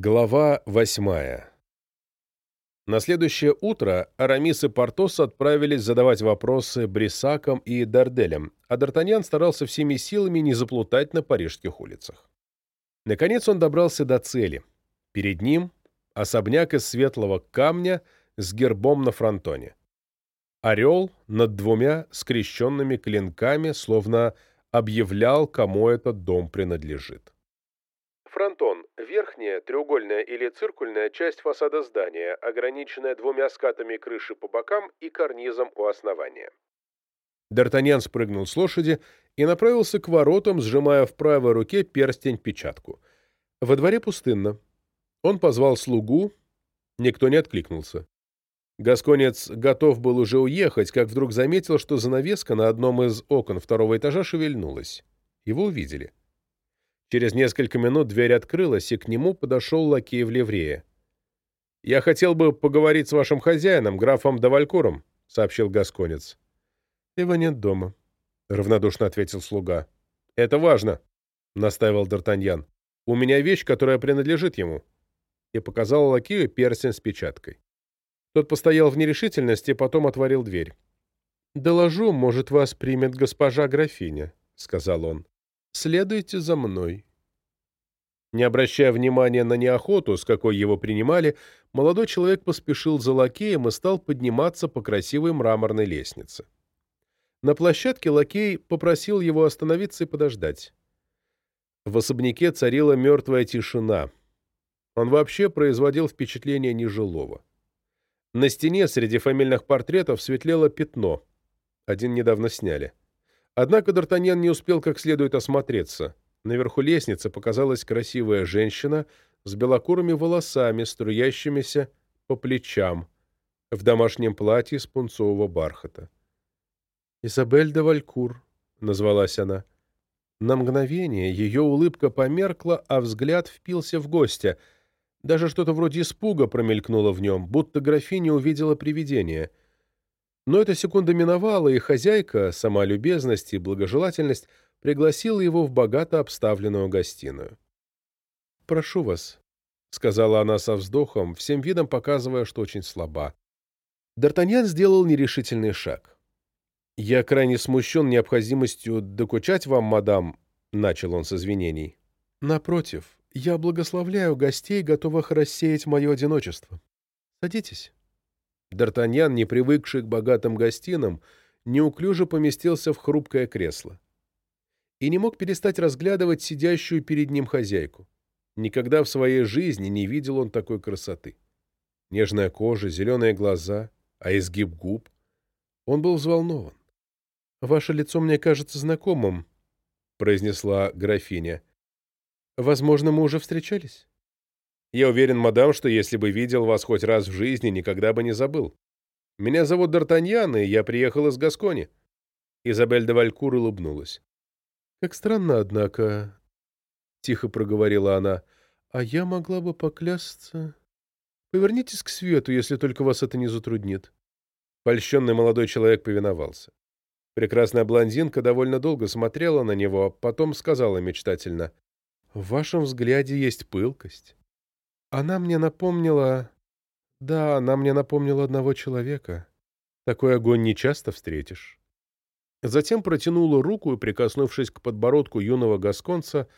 Глава восьмая На следующее утро Арамис и Портос отправились задавать вопросы Брисакам и Дарделям, а Д'Артаньян старался всеми силами не заплутать на парижских улицах. Наконец он добрался до цели. Перед ним особняк из светлого камня с гербом на фронтоне. Орел над двумя скрещенными клинками словно объявлял, кому этот дом принадлежит. Фронтон – верхняя, треугольная или циркульная часть фасада здания, ограниченная двумя скатами крыши по бокам и карнизом у основания. Д'Артаньян спрыгнул с лошади и направился к воротам, сжимая в правой руке перстень-печатку. Во дворе пустынно. Он позвал слугу, никто не откликнулся. Гасконец готов был уже уехать, как вдруг заметил, что занавеска на одном из окон второго этажа шевельнулась. Его увидели. Через несколько минут дверь открылась, и к нему подошел лакей в ливрее. «Я хотел бы поговорить с вашим хозяином, графом Давалькуром», — сообщил Гасконец. «Его нет дома», — равнодушно ответил слуга. «Это важно», — настаивал Д'Артаньян. «У меня вещь, которая принадлежит ему». И показал лакею перстень с печаткой. Тот постоял в нерешительности, потом отворил дверь. «Доложу, может, вас примет госпожа графиня», — сказал он. Следуйте за мной». Не обращая внимания на неохоту, с какой его принимали, молодой человек поспешил за лакеем и стал подниматься по красивой мраморной лестнице. На площадке лакей попросил его остановиться и подождать. В особняке царила мертвая тишина. Он вообще производил впечатление нежилого. На стене среди фамильных портретов светлело пятно. Один недавно сняли. Однако Д'Артаньян не успел как следует осмотреться. Наверху лестницы показалась красивая женщина с белокурыми волосами, струящимися по плечам, в домашнем платье из пунцового бархата. «Изабель де Валькур», — назвалась она. На мгновение ее улыбка померкла, а взгляд впился в гостя. Даже что-то вроде испуга промелькнуло в нем, будто графиня увидела привидение — но эта секунда миновала, и хозяйка, сама любезность и благожелательность, пригласила его в богато обставленную гостиную. «Прошу вас», — сказала она со вздохом, всем видом показывая, что очень слаба. Д'Артаньян сделал нерешительный шаг. «Я крайне смущен необходимостью докучать вам, мадам», — начал он с извинений. «Напротив, я благословляю гостей, готовых рассеять мое одиночество. Садитесь». Д'Артаньян, не привыкший к богатым гостинам, неуклюже поместился в хрупкое кресло. И не мог перестать разглядывать сидящую перед ним хозяйку. Никогда в своей жизни не видел он такой красоты. Нежная кожа, зеленые глаза, а изгиб губ. Он был взволнован. «Ваше лицо мне кажется знакомым», — произнесла графиня. «Возможно, мы уже встречались?» Я уверен, мадам, что если бы видел вас хоть раз в жизни, никогда бы не забыл. Меня зовут Д'Артаньян, и я приехал из Гаскони». Изабель де Валькур улыбнулась. «Как странно, однако», — тихо проговорила она, — «а я могла бы поклясться...» «Повернитесь к свету, если только вас это не затруднит». Польщенный молодой человек повиновался. Прекрасная блондинка довольно долго смотрела на него, а потом сказала мечтательно, «В вашем взгляде есть пылкость». Она мне напомнила... Да, она мне напомнила одного человека. Такой огонь не часто встретишь. Затем протянула руку и, прикоснувшись к подбородку юного гасконца,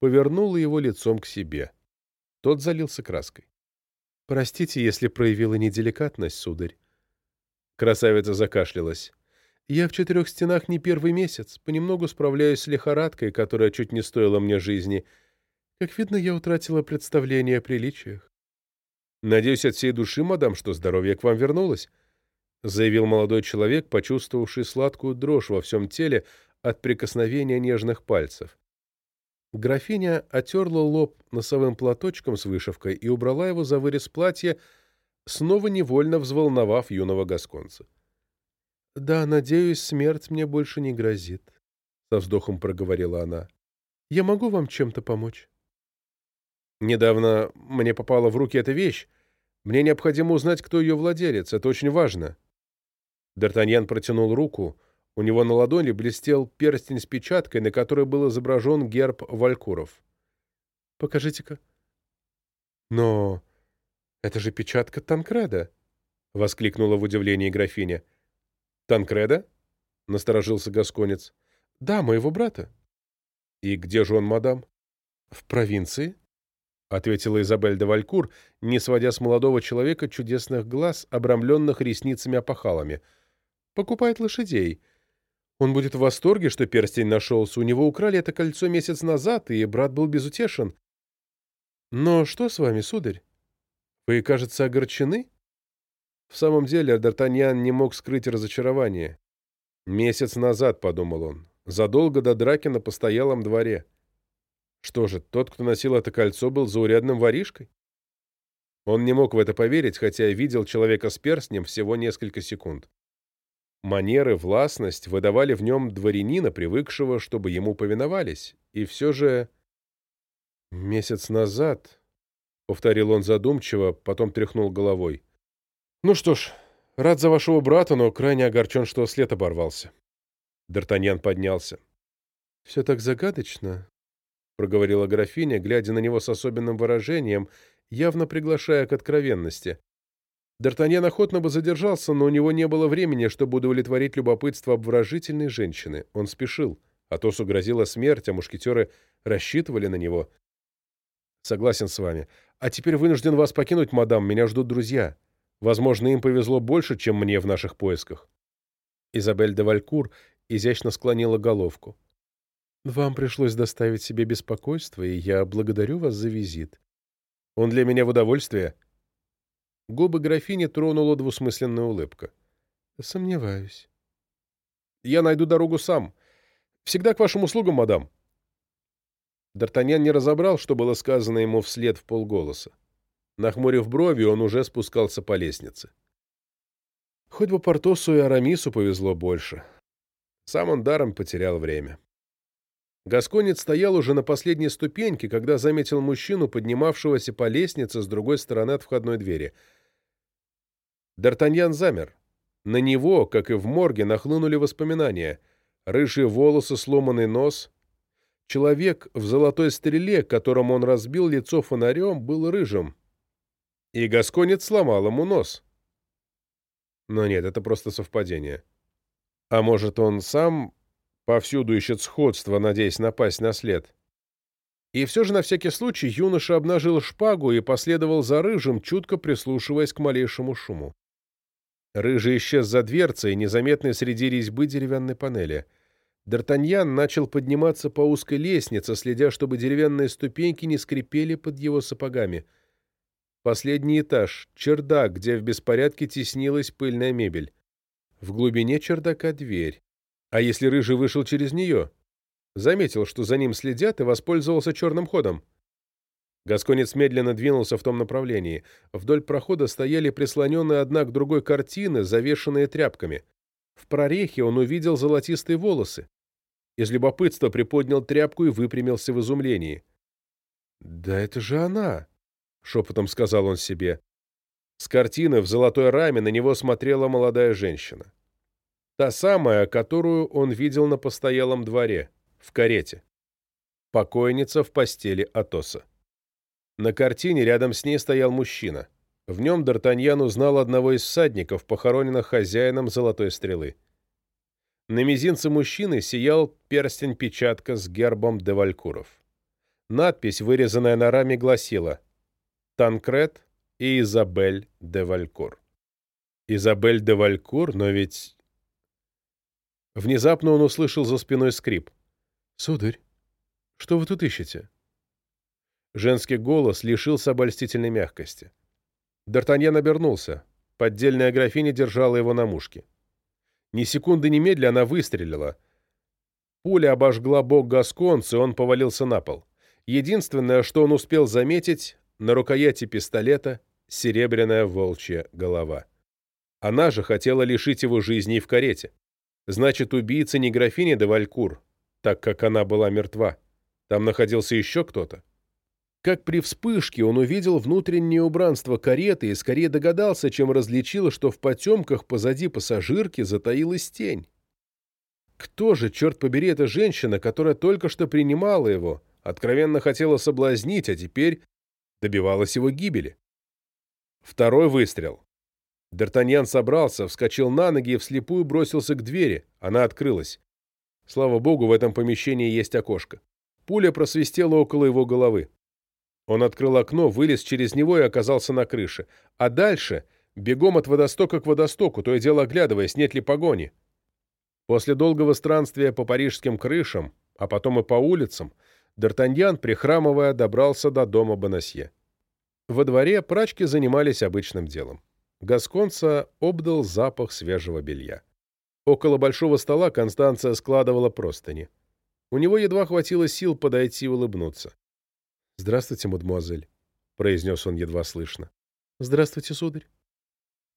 повернула его лицом к себе. Тот залился краской. «Простите, если проявила неделикатность, сударь». Красавица закашлялась. «Я в четырех стенах не первый месяц, понемногу справляюсь с лихорадкой, которая чуть не стоила мне жизни, как видно, я утратила представление о приличиях. «Надеюсь от всей души, мадам, что здоровье к вам вернулось», заявил молодой человек, почувствовавший сладкую дрожь во всем теле от прикосновения нежных пальцев. Графиня отерла лоб носовым платочком с вышивкой и убрала его за вырез платья, снова невольно взволновав юного гасконца. «Да, надеюсь, смерть мне больше не грозит», — со вздохом проговорила она. «Я могу вам чем-то помочь?» Недавно мне попала в руки эта вещь. Мне необходимо узнать, кто ее владелец. Это очень важно. Д'Артаньян протянул руку. У него на ладони блестел перстень с печаткой, на которой был изображен герб Валькуров. «Покажите-ка». «Но это же печатка Танкреда!» — воскликнула в удивлении графиня. «Танкреда?» — насторожился Гасконец. «Да, моего брата». «И где же он, мадам?» «В провинции», — ответила Изабель де Валькур, не сводя с молодого человека чудесных глаз, обрамленных ресницами-опахалами. «Покупает лошадей. Он будет в восторге, что перстень нашелся. У него украли это кольцо месяц назад, и брат был безутешен. Но что с вами, сударь? Вы, кажется, огорчены?» В самом деле, Д'Артаньян не мог скрыть разочарование. «Месяц назад», — подумал он, — «задолго до драки на постоялом дворе». Что же, тот, кто носил это кольцо, был заурядным воришкой? Он не мог в это поверить, хотя видел человека с перстнем всего несколько секунд. Манеры, властность выдавали в нем дворянина, привыкшего, чтобы ему повиновались. И все же... «Месяц назад», — повторил он задумчиво, потом тряхнул головой. «Ну что ж, рад за вашего брата, но крайне огорчен, что след оборвался». Д'Артаньян поднялся. «Все так загадочно», — проговорила графиня, глядя на него с особенным выражением, явно приглашая к откровенности. Д'Артаньян охотно бы задержался, но у него не было времени, чтобы удовлетворить любопытство обворожительной женщины. Он спешил. Атосу грозила смерть, а мушкетеры рассчитывали на него. «Согласен с вами. А теперь вынужден вас покинуть, мадам, меня ждут друзья. Возможно, им повезло больше, чем мне в наших поисках». Изабель де Валькур изящно склонила головку. «Вам пришлось доставить себе беспокойство, и я благодарю вас за визит. Он для меня в удовольствие». Губы графини тронула двусмысленная улыбка. «Сомневаюсь». «Я найду дорогу сам. Всегда к вашим услугам, мадам». Д'Артаньян не разобрал, что было сказано ему вслед в полголоса. Нахмурив брови, он уже спускался по лестнице. Хоть бы Портосу и Арамису повезло больше. Сам он даром потерял время. Гасконец стоял уже на последней ступеньке, когда заметил мужчину, поднимавшегося по лестнице с другой стороны от входной двери. Д'Артаньян замер. На него, как и в морге, нахлынули воспоминания. Рыжие волосы, сломанный нос. Человек в золотой стреле, которому он разбил лицо фонарем, был рыжим. И Гасконец сломал ему нос. Но нет, это просто совпадение. А может, он сам повсюду ищет сходство, надеясь напасть на след? И все же на всякий случай юноша обнажил шпагу и последовал за рыжим, чутко прислушиваясь к малейшему шуму. Рыжий исчез за дверцей, незаметной среди резьбы деревянной панели. Д'Артаньян начал подниматься по узкой лестнице, следя, чтобы деревянные ступеньки не скрипели под его сапогами — Последний этаж, чердак, где в беспорядке теснилась пыльная мебель. В глубине чердака дверь. А если Рыжий вышел через нее? Заметил, что за ним следят, и воспользовался черным ходом. Гасконец медленно двинулся в том направлении. Вдоль прохода стояли прислоненные одна к другой картины, завешенные тряпками. В прорехе он увидел золотистые волосы. Из любопытства приподнял тряпку и выпрямился в изумлении. «Да это же она!» — шепотом сказал он себе. С картины в золотой раме на него смотрела молодая женщина. Та самая, которую он видел на постоялом дворе, в карете. Покойница в постели Атоса. На картине рядом с ней стоял мужчина. В нем Д'Артаньян узнал одного из всадников, похороненных хозяином золотой стрелы. На мизинце мужчины сиял перстень-печатка с гербом Девалькуров. Надпись, вырезанная на раме, гласила Танкред и Изабель де Валькур. Изабель де Валькур, но ведь... Внезапно он услышал за спиной скрип. «Сударь, что вы тут ищете?» Женский голос лишился обольстительной мягкости. Д'Артаньян обернулся. Поддельная графиня держала его на мушке. Ни секунды немедля она выстрелила. Пуля обожгла бок Гасконца, и он повалился на пол. Единственное, что он успел заметить, на рукояти пистолета серебряная волчья голова. Она же хотела лишить его жизни в карете. Значит, убийца не графиня де Валькур, так как она была мертва. Там находился еще кто-то. Как при вспышке он увидел внутреннее убранство кареты и скорее догадался, чем различил, что в потемках позади пассажирки затаилась тень. Кто же, черт побери, эта женщина, которая только что принимала его, откровенно хотела соблазнить, а теперь добивалась его гибели. Второй выстрел. Д'Артаньян собрался, вскочил на ноги и вслепую бросился к двери. Она открылась. Слава богу, в этом помещении есть окошко. Пуля просвистела около его головы. Он открыл окно, вылез через него и оказался на крыше. А дальше бегом от водостока к водостоку, то и дело оглядываясь, нет ли погони. После долгого странствия по парижским крышам, а потом и по улицам, Д'Артаньян, прихрамывая, добрался до дома Бонасье. Во дворе прачки занимались обычным делом. Гасконца обдал запах свежего белья. Около большого стола Констанция складывала простыни. У него едва хватило сил подойти и улыбнуться. «Здравствуйте, мадемуазель», — произнес он едва слышно. «Здравствуйте, сударь».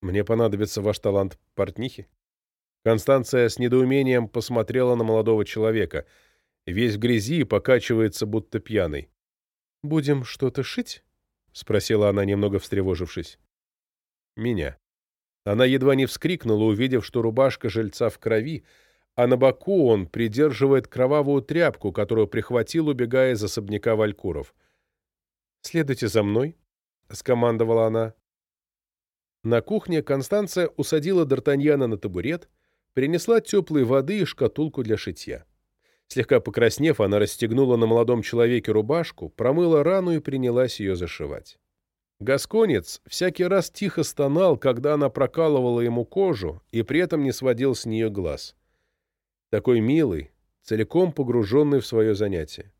«Мне понадобится ваш талант портнихи». Констанция с недоумением посмотрела на молодого человека. Весь в грязи и покачивается, будто пьяный. «Будем что-то шить?» — спросила она, немного встревожившись. «Меня». Она едва не вскрикнула, увидев, что рубашка жильца в крови, а на боку он придерживает кровавую тряпку, которую прихватил, убегая из особняка Валькуров. «Следуйте за мной», — скомандовала она. На кухне Констанция усадила Д'Артаньяна на табурет, принесла теплой воды и шкатулку для шитья. Слегка покраснев, она расстегнула на молодом человеке рубашку, промыла рану и принялась ее зашивать. Гасконец всякий раз тихо стонал, когда она прокалывала ему кожу, и при этом не сводил с нее глаз. Такой милый, целиком погруженный в свое занятие.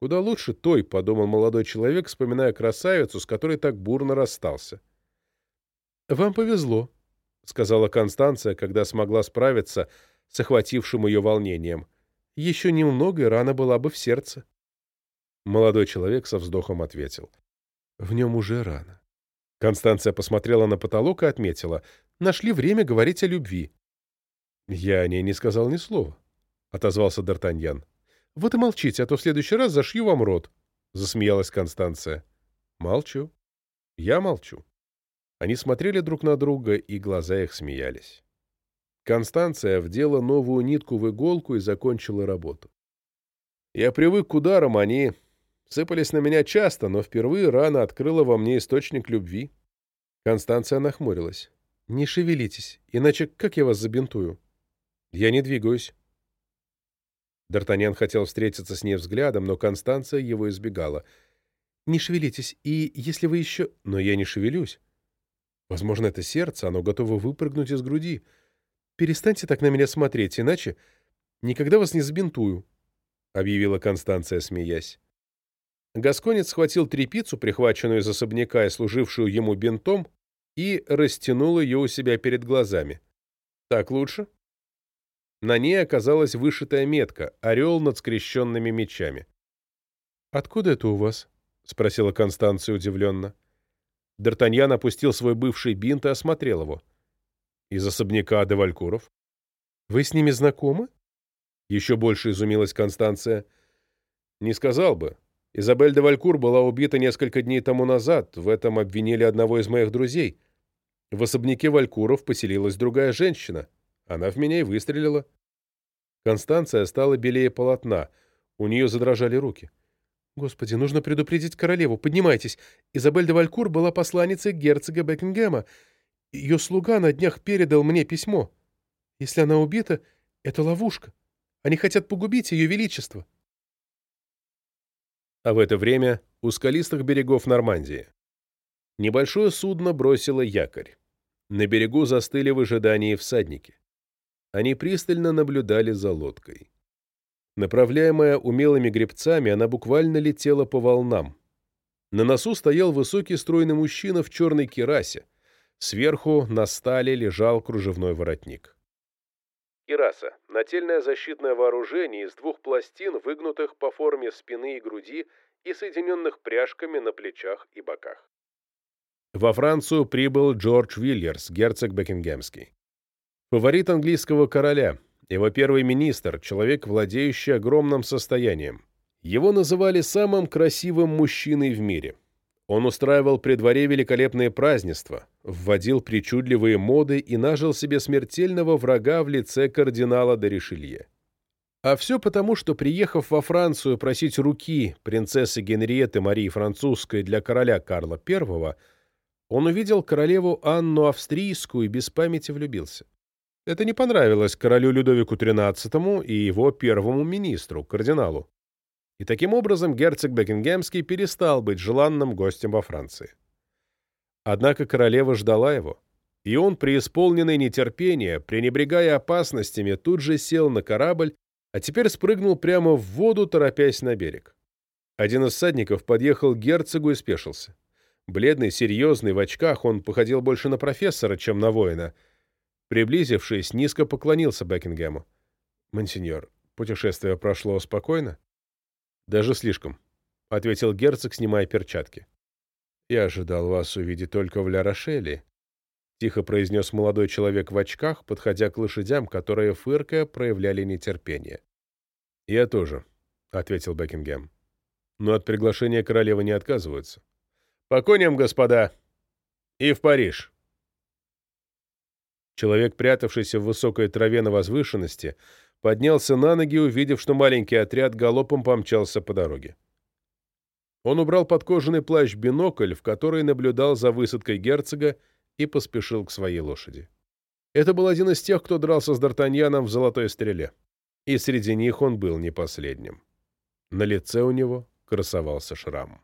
Куда лучше той, подумал молодой человек, вспоминая красавицу, с которой так бурно расстался. «Вам повезло», — сказала Констанция, когда смогла справиться с охватившим ее волнением. «Еще немного, и рана была бы в сердце». Молодой человек со вздохом ответил. «В нем уже рано». Констанция посмотрела на потолок и отметила. «Нашли время говорить о любви». «Я о ней не сказал ни слова», — отозвался Д'Артаньян. Вот и молчите, а то в следующий раз зашью вам рот, — засмеялась Констанция. Молчу. Я молчу. Они смотрели друг на друга, и глаза их смеялись. Констанция вдела новую нитку в иголку и закончила работу. Я привык к ударам, они сыпались на меня часто, но впервые рана открыла во мне источник любви. Констанция нахмурилась. «Не шевелитесь, иначе как я вас забинтую?» «Я не двигаюсь». Д'Артаньян хотел встретиться с ней взглядом, но Констанция его избегала. «Не шевелитесь, и если вы еще...» «Но я не шевелюсь. Возможно, это сердце, оно готово выпрыгнуть из груди. Перестаньте так на меня смотреть, иначе никогда вас не забинтую», — объявила Констанция, смеясь. Гасконец схватил трепицу, прихваченную из особняка и служившую ему бинтом, и растянул ее у себя перед глазами. «Так лучше?» На ней оказалась вышитая метка — орел над скрещенными мечами. «Откуда это у вас?» — спросила Констанция удивленно. Д'Артаньян опустил свой бывший бинт и осмотрел его. «Из особняка Валькуров». «Вы с ними знакомы?» Еще больше изумилась Констанция. «Не сказал бы. Изабель де Валькур была убита несколько дней тому назад. В этом обвинили одного из моих друзей. В особняке Валькуров поселилась другая женщина. Она в меня и выстрелила. Констанция стала белее полотна. У нее задрожали руки. «Господи, нужно предупредить королеву. Поднимайтесь. Изабель де Валькур была посланницей герцога Бекингема. Ее слуга на днях передал мне письмо. Если она убита, это ловушка. Они хотят погубить ее величество». А в это время у скалистых берегов Нормандии небольшое судно бросило якорь. На берегу застыли в ожидании всадники. Они пристально наблюдали за лодкой. Направляемая умелыми гребцами, она буквально летела по волнам. На носу стоял высокий стройный мужчина в черной кирасе. Сверху на стале лежал кружевной воротник. Кираса – нательное защитное вооружение из двух пластин, выгнутых по форме спины и груди и соединенных пряжками на плечах и боках. Во Францию прибыл Джордж Вильерс, герцог Бекингемский. Фаворит английского короля, его первый министр, человек, владеющий огромным состоянием. Его называли самым красивым мужчиной в мире. Он устраивал при дворе великолепные празднества, вводил причудливые моды и нажил себе смертельного врага в лице кардинала де Ришелье. А все потому, что, приехав во Францию просить руки принцессы Генриетты Марии Французской для короля Карла I, он увидел королеву Анну Австрийскую и без памяти влюбился. Это не понравилось королю Людовику XIII и его первому министру, кардиналу. И таким образом герцог Бекингемский перестал быть желанным гостем во Франции. Однако королева ждала его, и он, преисполненный нетерпения, пренебрегая опасностями, тут же сел на корабль а теперь спрыгнул прямо в воду, торопясь на берег. Один из всадников подъехал к герцогу и спешился. Бледный, серьезный, в очках, он походил больше на профессора, чем на воина. Приблизившись, низко поклонился Бекингему. «Монсеньор, путешествие прошло спокойно?» «Даже слишком», — ответил герцог, снимая перчатки. «Я ожидал вас увидеть только в Ля-Рошеле», — тихо произнес молодой человек в очках, подходя к лошадям, которые, фыркая, проявляли нетерпение. «Я тоже», — ответил Бекингем. «Но от приглашения королевы не отказываются». «По коням, господа! И в Париж!» Человек, прятавшийся в высокой траве на возвышенности, поднялся на ноги, увидев, что маленький отряд галопом помчался по дороге. Он убрал под кожаный плащ бинокль, в который наблюдал за высадкой герцога, и поспешил к своей лошади. Это был один из тех, кто дрался с Д'Артаньяном в «Золотой стреле». И среди них он был не последним. На лице у него красовался шрам.